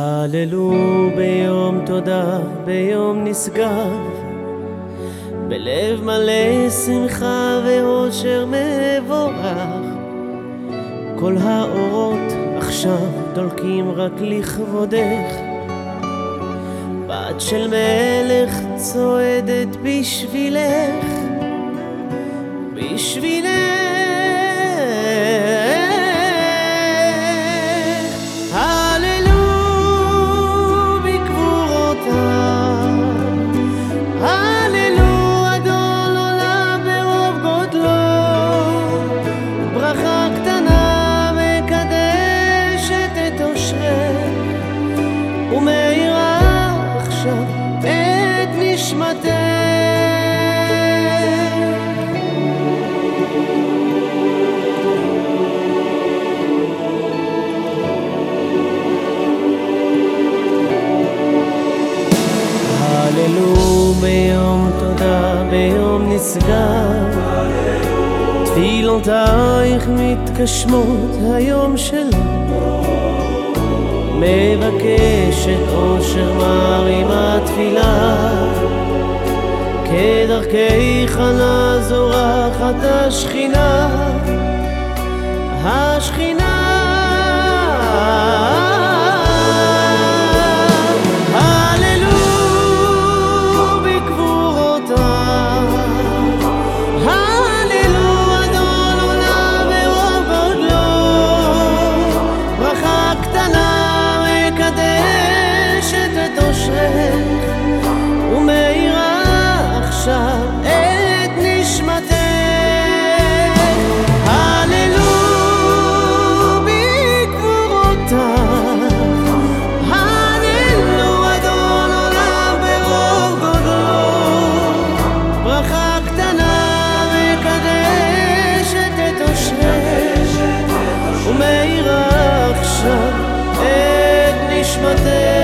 הללו ביום תודה, ביום נשגב, בלב מלא שמחה ואושר מבורך. כל האורות עכשיו דולקים רק לכבודך. בת של מלך צועדת בשבילך, בשבילך. ומאירה עכשיו את נשמתך. הללו ביום תודה, ביום נשגב. תפילותייך מתגשמות היום שלו. מבקשת אושר מרימה תפילה. כדרכי חנה זורחת השכינה. השכינה נשמתך